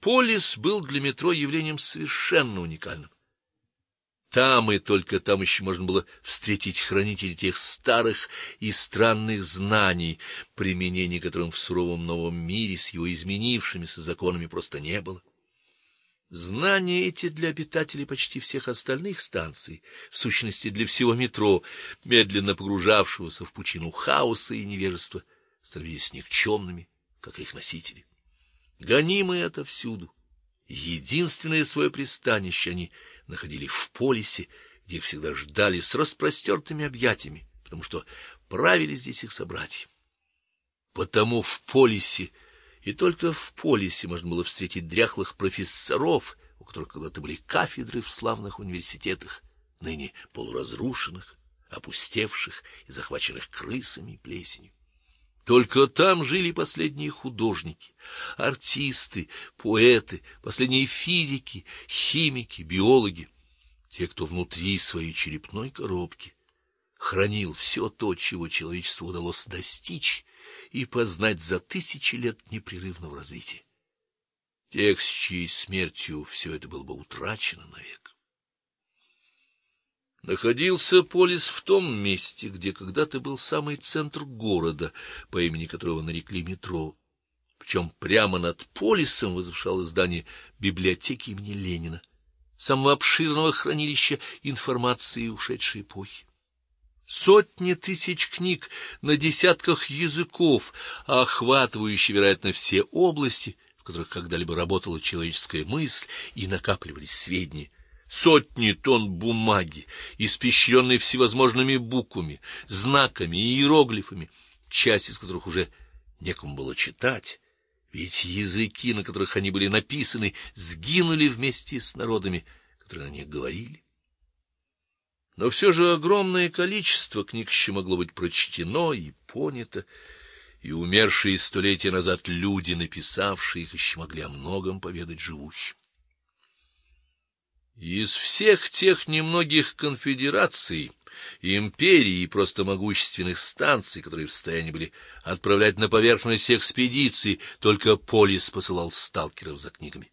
Полис был для метро явлением совершенно уникальным. Там и только там еще можно было встретить хранителей тех старых и странных знаний, применения которым в суровом новом мире с его изменившимися законами просто не было. Знания эти для обитателей почти всех остальных станций, в сущности для всего метро, медленно погружавшегося в пучину хаоса и невежества, становились никчемными, как их носители. Гонимые отовсюду, единственное свое пристанище они находили в полисе, где всегда ждали с распростертыми объятиями, потому что правили здесь их собратья. Потому в полисе и только в полисе можно было встретить дряхлых профессоров, у которых когда-то были кафедры в славных университетах, ныне полуразрушенных, опустевших и захваченных крысами и плесенью. Только там жили последние художники, артисты, поэты, последние физики, химики, биологи, те, кто внутри своей черепной коробки хранил все то, чего человечеству удалось достичь и познать за тысячи лет непрерывного развития. Тех, с чьей смертью все это было бы утрачено навек. Находился полис в том месте, где когда-то был самый центр города, по имени которого нарекли метро. Причем прямо над полисом возвышалось здание библиотеки имени Ленина, самого обширного хранилища информации ушедшей эпохи. Сотни тысяч книг на десятках языков, охватывающие, вероятно, все области, в которых когда-либо работала человеческая мысль и накапливались сведения сотни тонн бумаги, испещренной всевозможными буквами, знаками и иероглифами, часть из которых уже некому было читать, ведь языки, на которых они были написаны, сгинули вместе с народами, которые на них говорили. Но все же огромное количество книг еще могло быть прочтено и понято, и умершие столетия назад люди, написавшие их, еще могли о многом поведать живущим. Из всех тех немногих конфедераций, империй и просто могущественных станций, которые в состоянии были отправлять на поверхность экспедиции, только Полис посылал сталкеров за книгами.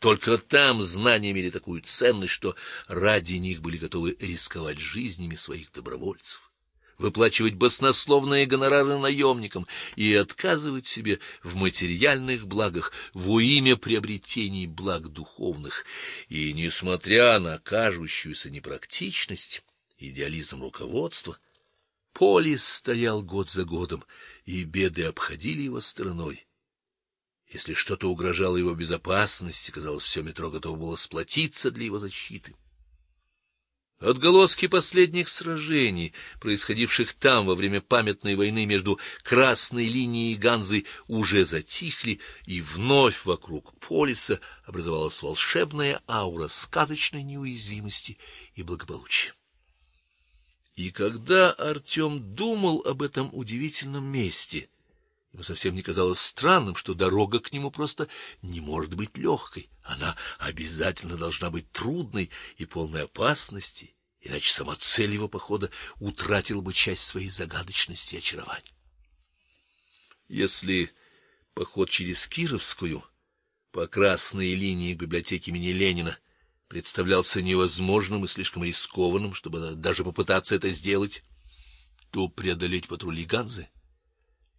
Только там знания имели такую ценность, что ради них были готовы рисковать жизнями своих добровольцев выплачивать баснословные гонорары наемникам и отказывать себе в материальных благах во имя приобретений благ духовных. И несмотря на кажущуюся непрактичность, идеализм руководства, Полис стоял год за годом, и беды обходили его стороной. Если что-то угрожало его безопасности, казалось, все метро готово было сплотиться для его защиты. Отголоски последних сражений, происходивших там во время памятной войны между красной линией и Ганзой, уже затихли, и вновь вокруг полиса образовалась волшебная аура сказочной неуязвимости и благополучия. И когда Артем думал об этом удивительном месте, Ему совсем не казалось странным, что дорога к нему просто не может быть легкой. Она обязательно должна быть трудной и полной опасностей, иначе сама цель его похода утратила бы часть своей загадочности и очарования. Если поход через Кировскую по красной линии библиотеки имени Ленина представлялся невозможным и слишком рискованным, чтобы даже попытаться это сделать, то преодолеть патрули Ганзы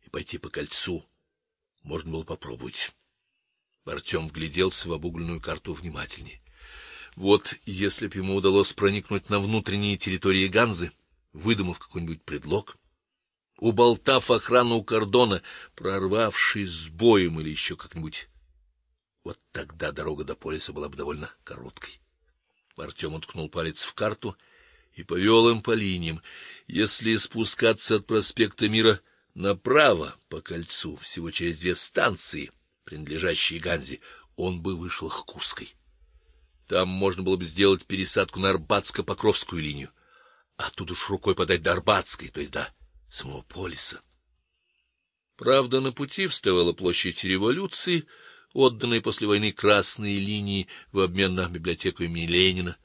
и пойти по кольцу можно было попробовать. Артем вгляделся в обугленную карту внимательнее. Вот если б ему удалось проникнуть на внутренние территории Ганзы, выдумав какой-нибудь предлог, уболтав охрану кордона, прорвавшись с боем или еще как-нибудь, вот тогда дорога до полиса была бы довольно короткой. Артем уткнул палец в карту и повел им по линиям. Если спускаться от проспекта Мира Направо по кольцу, всего через две станции, принадлежащие Ганзе, он бы вышел к Курской. Там можно было бы сделать пересадку на Арбатско-Покровскую линию, а тут уж рукой подать до Арбатской, то есть до самого полиса. Правда, на пути вставала площадь Революции, отданная после войны красной линии в обмен на библиотеку имени Ленина.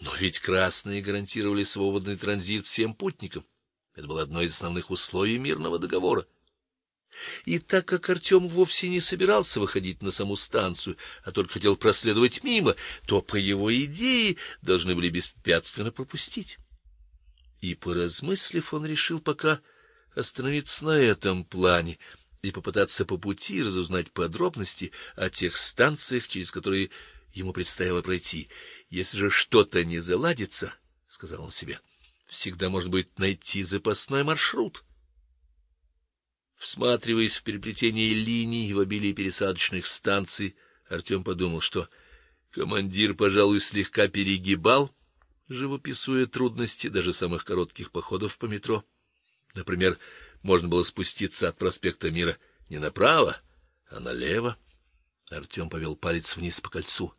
Но ведь красные гарантировали свободный транзит всем путникам. Это было одно из основных условий мирного договора. И так как Артем вовсе не собирался выходить на саму станцию, а только хотел проследовать мимо, то по его идее должны были беспрепятственно пропустить. И поразмыслив, он решил пока остановиться на этом плане и попытаться по пути разузнать подробности о тех станциях, через которые ему предстояло пройти. Если же что-то не заладится, сказал он себе, всегда можно будет найти запасной маршрут. Всматриваясь в переплетение линий в обилии пересадочных станций, Артем подумал, что командир, пожалуй, слегка перегибал, живописуя трудности даже самых коротких походов по метро. Например, можно было спуститься от проспекта Мира не направо, а налево. Артем повел палец вниз по кольцу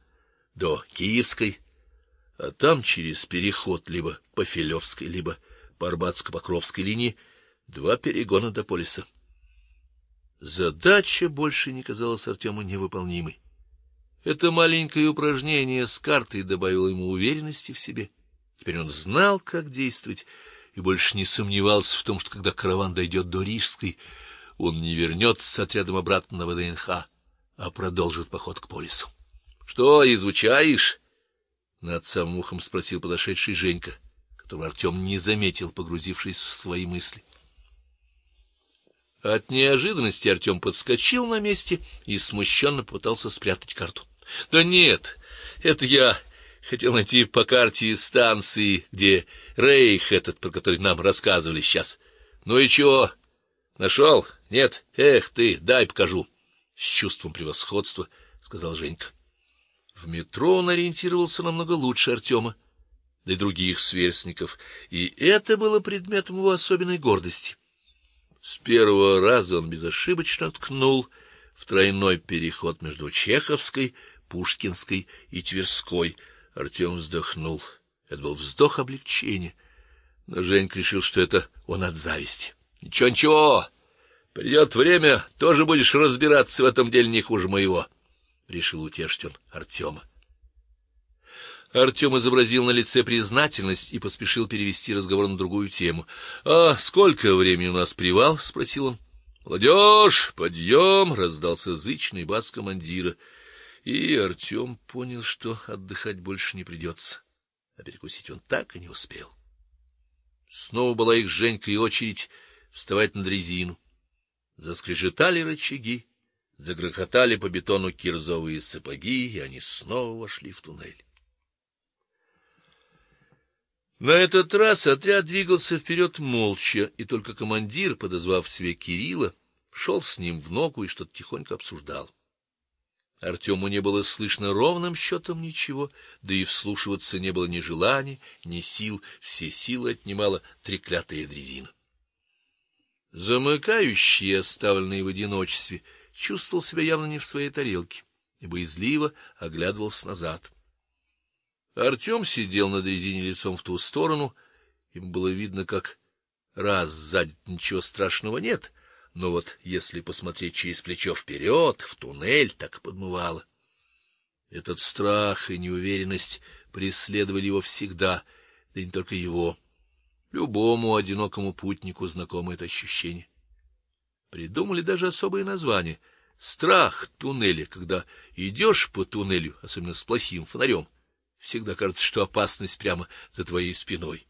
до Киевской, а там через переход либо по Филевской, либо по Арбатско-Покровской линии два перегона до полиса. Задача больше не казалась Артему невыполнимой. Это маленькое упражнение с картой добавило ему уверенности в себе. Теперь он знал, как действовать, и больше не сомневался в том, что когда караван дойдет до Рижской, он не вернется с отрядом обратно на ВДНХ, а продолжит поход к полису. Что изучаешь? над самым ухом спросил подошедший Женька, которого Артем не заметил, погрузившись в свои мысли. От неожиданности Артем подскочил на месте и смущенно пытался спрятать карту. Да нет, это я хотел найти по карте станции, где Рейх этот, про который нам рассказывали сейчас. Ну и чего? Нашел? Нет. Эх ты, дай покажу. С чувством превосходства сказал Женька. В метро он ориентировался намного лучше Артема, да и других сверстников, и это было предметом его особенной гордости. С первого раза он безошибочно ткнул в тройной переход между Чеховской, Пушкинской и Тверской. Артем вздохнул. Это был вздох облегчения. Но Женька решил, что это он от зависти. Ничего, ничего. Придет время, тоже будешь разбираться в этом деле не хуже моего, решил утешить он Артема. Артем изобразил на лице признательность и поспешил перевести разговор на другую тему. А сколько времени у нас привал, спросил он. Молодежь, подъем!» — раздался зычный бас командира. И Артем понял, что отдыхать больше не придется, а перекусить он так и не успел. Снова была их Женька и очередь вставать на дрезину. Заскрежетали рычаги, загрохотали по бетону кирзовые сапоги, и они снова вошли в туннель. На этот раз отряд двигался вперед молча, и только командир, подозвав себе Кирилла, шел с ним в ногу и что-то тихонько обсуждал. Артему не было слышно ровным счетом ничего, да и вслушиваться не было ни желания, ни сил, все силы отнимала треклятая дрезина. Замыкающий, оставленный в одиночестве, чувствовал себя явно не в своей тарелке и боязливо оглядывался назад. Артем сидел на дрезине лицом в ту сторону, ему было видно, как раз сзади ничего страшного нет, но вот если посмотреть через плечо вперед, в туннель, так подмывало. Этот страх и неуверенность преследовали его всегда, да не только его. Любому одинокому путнику знакомо это ощущение. Придумали даже особое название страх туннеля, когда идешь по туннелю, особенно с плохим фонарем всегда кажется, что опасность прямо за твоей спиной.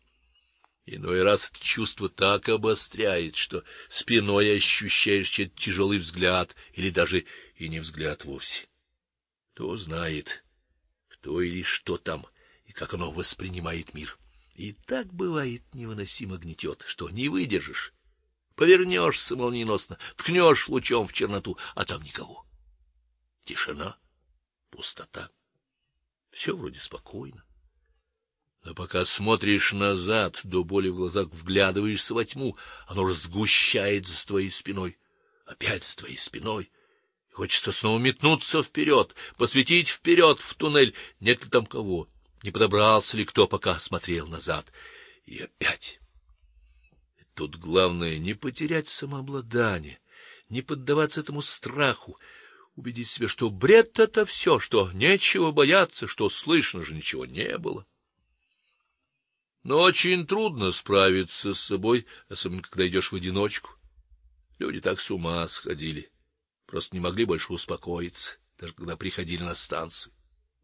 Иной раз это чувство так обостряет, что спиной ощущаешь чей-то тяжелый взгляд или даже и не взгляд вовсе. Кто знает, кто или что там и как оно воспринимает мир. И так бывает невыносимо гнетет, что не выдержишь. Повернешься молниеносно, ткнешь лучом в черноту, а там никого. Тишина, пустота. Все вроде спокойно. Но пока смотришь назад, до боли в глазах вглядываешься во тьму, оно сгущается с твоей спиной, опять с твоей спиной. И хочется снова метнуться вперед, посветить вперед в туннель, нет ли там кого, не подобрался ли кто, пока смотрел назад. И опять. И тут главное не потерять самообладание, не поддаваться этому страху, убедить себя, что бред это все, что нечего бояться, что слышно же ничего не было. Но очень трудно справиться с собой, особенно когда идешь в одиночку. Люди так с ума сходили, просто не могли больше успокоиться, даже когда приходили на станцию.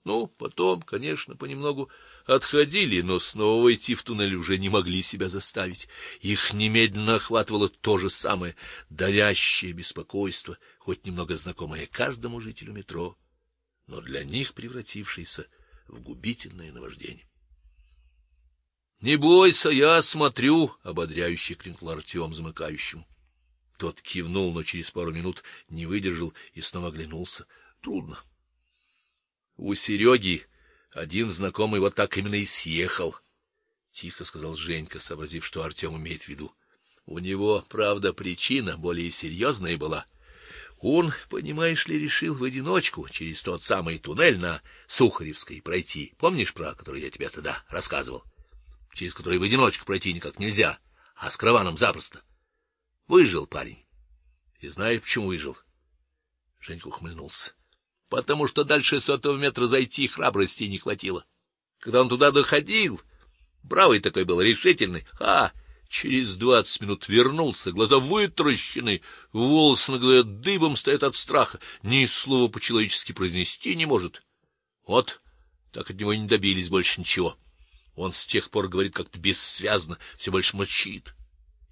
Ну, потом, конечно, понемногу отходили, но снова войти в туннель уже не могли себя заставить. Их немедленно охватывало то же самое давящее беспокойство, хоть немного знакомое каждому жителю метро, но для них превратившееся в губительное наваждение. Не бойся, я смотрю, ободряюще крикнул Артем замыкающему. Тот кивнул, но через пару минут не выдержал и снова оглянулся. Трудно. У Сереги один знакомый вот так именно и съехал, тихо сказал Женька, сообразив, что Артем имеет в виду. У него, правда, причина более серьезная была. Он, понимаешь ли, решил в одиночку через тот самый туннель на Сухаревской пройти. Помнишь про который я тебе тогда рассказывал? через который в одиночку пройти никак нельзя, а с караваном запросто. Выжил парень. И знаешь, почему выжил? Женька ухмыльнулся. Потому что дальше сотого метра зайти храбрости не хватило. Когда он туда доходил, бравый такой был, решительный. А через двадцать минут вернулся, глаза вытаращены, волосы на голове дыбом стоят от страха, ни слова по-человечески произнести не может. Вот так от него не добились больше ничего. Он с тех пор говорит как-то бессвязно, все больше мочит.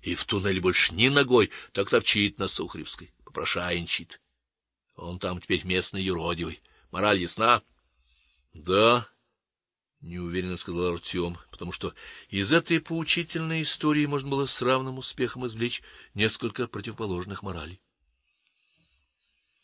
И в туннеле больше ни ногой, так топчит на Сухаревской, попрошайничает. Он там теперь местный юродивый. Мораль ясна? Да, неуверенно сказал Артем, потому что из этой поучительной истории можно было с равным успехом извлечь несколько противоположных моралей.